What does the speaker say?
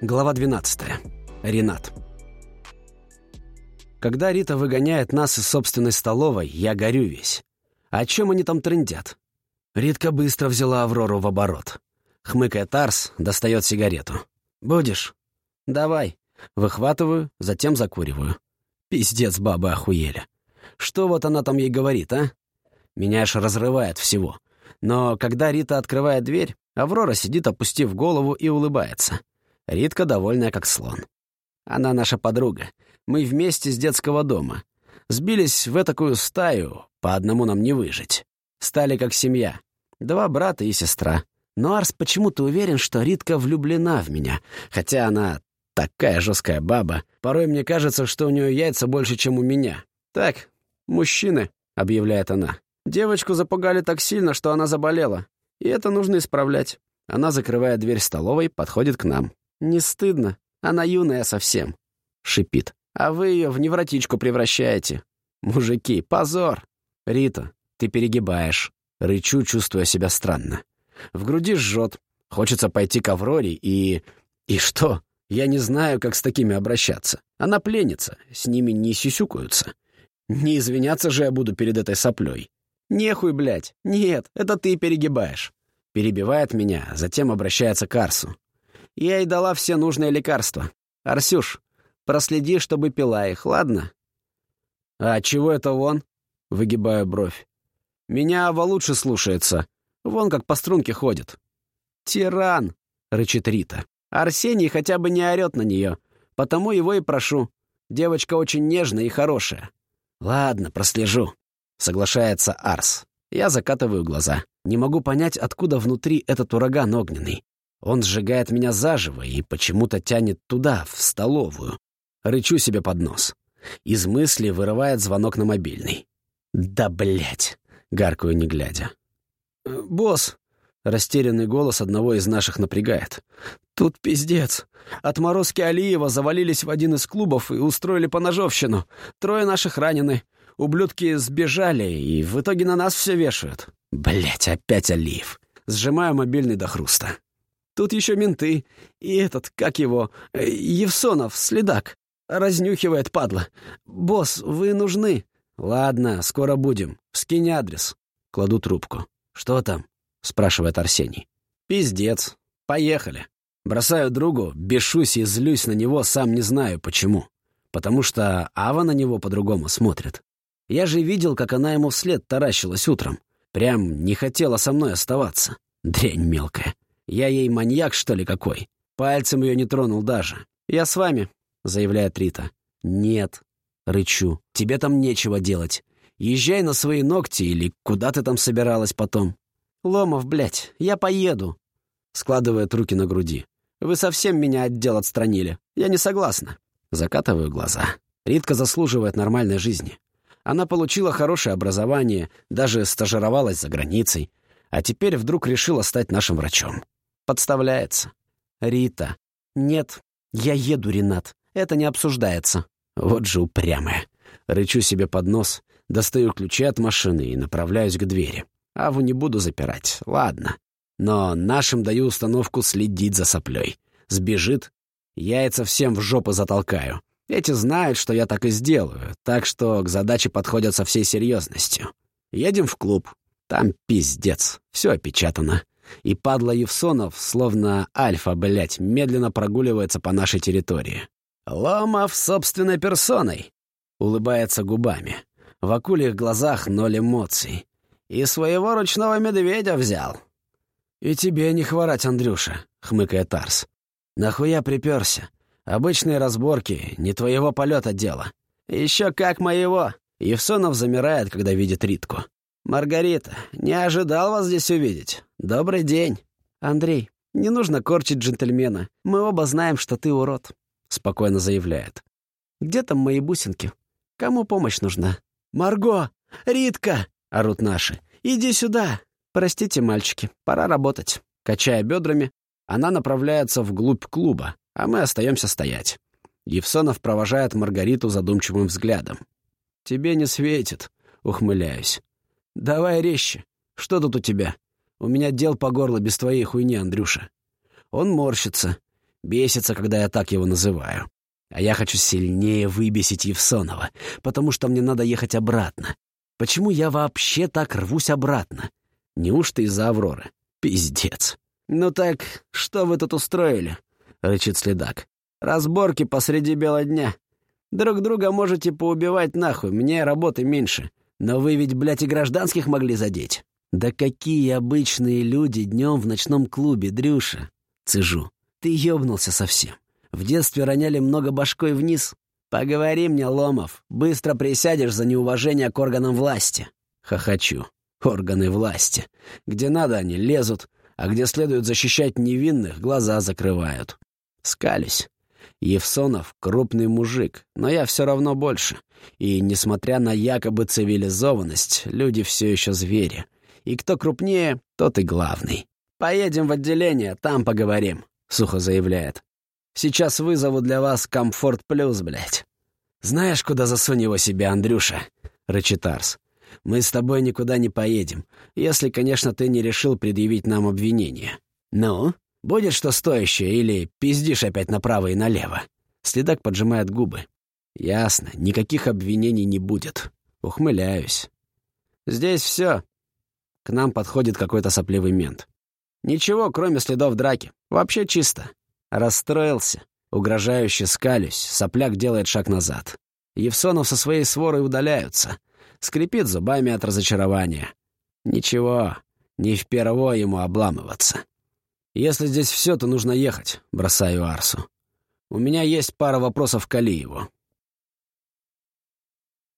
Глава 12. Ренат. Когда Рита выгоняет нас из собственной столовой, я горю весь. О чем они там трындят? Ритка быстро взяла Аврору в оборот. Хмыкая Тарс, достает сигарету. «Будешь?» «Давай». Выхватываю, затем закуриваю. Пиздец, бабы охуели. Что вот она там ей говорит, а? Меня аж разрывает всего. Но когда Рита открывает дверь, Аврора сидит, опустив голову, и улыбается. Ритка довольная, как слон. Она наша подруга. Мы вместе с детского дома. Сбились в такую стаю, по одному нам не выжить. Стали как семья. Два брата и сестра. Но Арс почему-то уверен, что Ритка влюблена в меня, хотя она такая жесткая баба. Порой мне кажется, что у нее яйца больше, чем у меня. «Так, мужчины», — объявляет она. Девочку запугали так сильно, что она заболела. И это нужно исправлять. Она закрывает дверь столовой, подходит к нам. «Не стыдно? Она юная совсем», — шипит. «А вы ее в невротичку превращаете. Мужики, позор!» «Рита, ты перегибаешь». Рычу, чувствуя себя странно. В груди жжет. Хочется пойти к Авроре и... И что? Я не знаю, как с такими обращаться. Она пленница, с ними не сюсюкаются. Не извиняться же я буду перед этой соплей. Нехуй, блядь. Нет, это ты перегибаешь. Перебивает меня, затем обращается к Арсу. Я ей дала все нужные лекарства. Арсюш, проследи, чтобы пила их, ладно? А чего это вон? Выгибаю бровь. Меня Ава лучше слушается. Вон как по струнке ходит. Тиран, рычит Рита. Арсений хотя бы не орет на нее. Потому его и прошу. Девочка очень нежная и хорошая. Ладно, прослежу. Соглашается Арс. Я закатываю глаза. Не могу понять, откуда внутри этот ураган огненный. Он сжигает меня заживо и почему-то тянет туда, в столовую. Рычу себе под нос. Из мысли вырывает звонок на мобильный. «Да, блять! гаркую не глядя. «Э, «Босс!» — растерянный голос одного из наших напрягает. «Тут пиздец. Отморозки Алиева завалились в один из клубов и устроили поножовщину. Трое наших ранены. Ублюдки сбежали, и в итоге на нас все вешают. Блять, опять Алиев. Сжимаю мобильный до хруста. Тут еще менты. И этот, как его, э, Евсонов, следак. Разнюхивает, падла. «Босс, вы нужны?» «Ладно, скоро будем. Скинь адрес». Кладу трубку. «Что там?» — спрашивает Арсений. «Пиздец. Поехали». Бросаю другу, бешусь и злюсь на него, сам не знаю почему. Потому что Ава на него по-другому смотрит. Я же видел, как она ему вслед таращилась утром. Прям не хотела со мной оставаться. Дрянь мелкая. Я ей маньяк, что ли, какой? Пальцем ее не тронул даже. «Я с вами», — заявляет Рита. «Нет», — рычу. «Тебе там нечего делать. Езжай на свои ногти или куда ты там собиралась потом». «Ломов, блядь, я поеду», — складывает руки на груди. «Вы совсем меня от дел отстранили. Я не согласна». Закатываю глаза. Ритка заслуживает нормальной жизни. Она получила хорошее образование, даже стажировалась за границей, а теперь вдруг решила стать нашим врачом подставляется. Рита. Нет, я еду, Ренат. Это не обсуждается. Вот же упрямая. Рычу себе под нос, достаю ключи от машины и направляюсь к двери. Аву не буду запирать, ладно. Но нашим даю установку следить за соплей. Сбежит, яйца всем в жопу затолкаю. Эти знают, что я так и сделаю, так что к задаче подходят со всей серьезностью. Едем в клуб. Там пиздец, все опечатано и падла Евсонов, словно альфа, блядь, медленно прогуливается по нашей территории. «Ломов собственной персоной!» — улыбается губами. В акульих глазах ноль эмоций. «И своего ручного медведя взял». «И тебе не хворать, Андрюша», — хмыкает Тарс. «Нахуя приперся? Обычные разборки, не твоего полета дело». «Еще как моего!» Евсонов замирает, когда видит Ритку. «Маргарита, не ожидал вас здесь увидеть. Добрый день». «Андрей, не нужно корчить джентльмена. Мы оба знаем, что ты урод», — спокойно заявляет. «Где там мои бусинки? Кому помощь нужна?» «Марго! Ритка!» — орут наши. «Иди сюда!» «Простите, мальчики, пора работать». Качая бедрами, она направляется вглубь клуба, а мы остаемся стоять. Евсонов провожает Маргариту задумчивым взглядом. «Тебе не светит», — ухмыляюсь. «Давай резче. Что тут у тебя? У меня дел по горло без твоей хуйни, Андрюша». Он морщится. Бесится, когда я так его называю. А я хочу сильнее выбесить Евсонова, потому что мне надо ехать обратно. Почему я вообще так рвусь обратно? Неужто из-за Авроры? Пиздец. «Ну так, что вы тут устроили?» — рычит следак. «Разборки посреди бела дня. Друг друга можете поубивать нахуй, мне работы меньше. Но вы ведь, блядь, и гражданских могли задеть». «Да какие обычные люди днем в ночном клубе, Дрюша?» Цежу. «Ты ёбнулся совсем. В детстве роняли много башкой вниз. Поговори мне, Ломов, быстро присядешь за неуважение к органам власти». Хохочу. Органы власти. Где надо, они лезут, а где следует защищать невинных, глаза закрывают. Скались. Евсонов — крупный мужик, но я все равно больше. И, несмотря на якобы цивилизованность, люди все еще звери. И кто крупнее, тот и главный. «Поедем в отделение, там поговорим», — сухо заявляет. «Сейчас вызову для вас комфорт плюс, блядь». «Знаешь, куда засунь его себе, Андрюша?» — рычит Арс. «Мы с тобой никуда не поедем, если, конечно, ты не решил предъявить нам обвинение». «Ну?» Будет что стоящее или пиздишь опять направо и налево?» Следак поджимает губы. «Ясно, никаких обвинений не будет. Ухмыляюсь. Здесь все. К нам подходит какой-то сопливый мент. Ничего, кроме следов драки. Вообще чисто. Расстроился. Угрожающе скалюсь. Сопляк делает шаг назад. Евсонов со своей сворой удаляются. Скрипит зубами от разочарования. Ничего, не впервой ему обламываться. «Если здесь все, то нужно ехать», — бросаю Арсу. «У меня есть пара вопросов к Алиеву.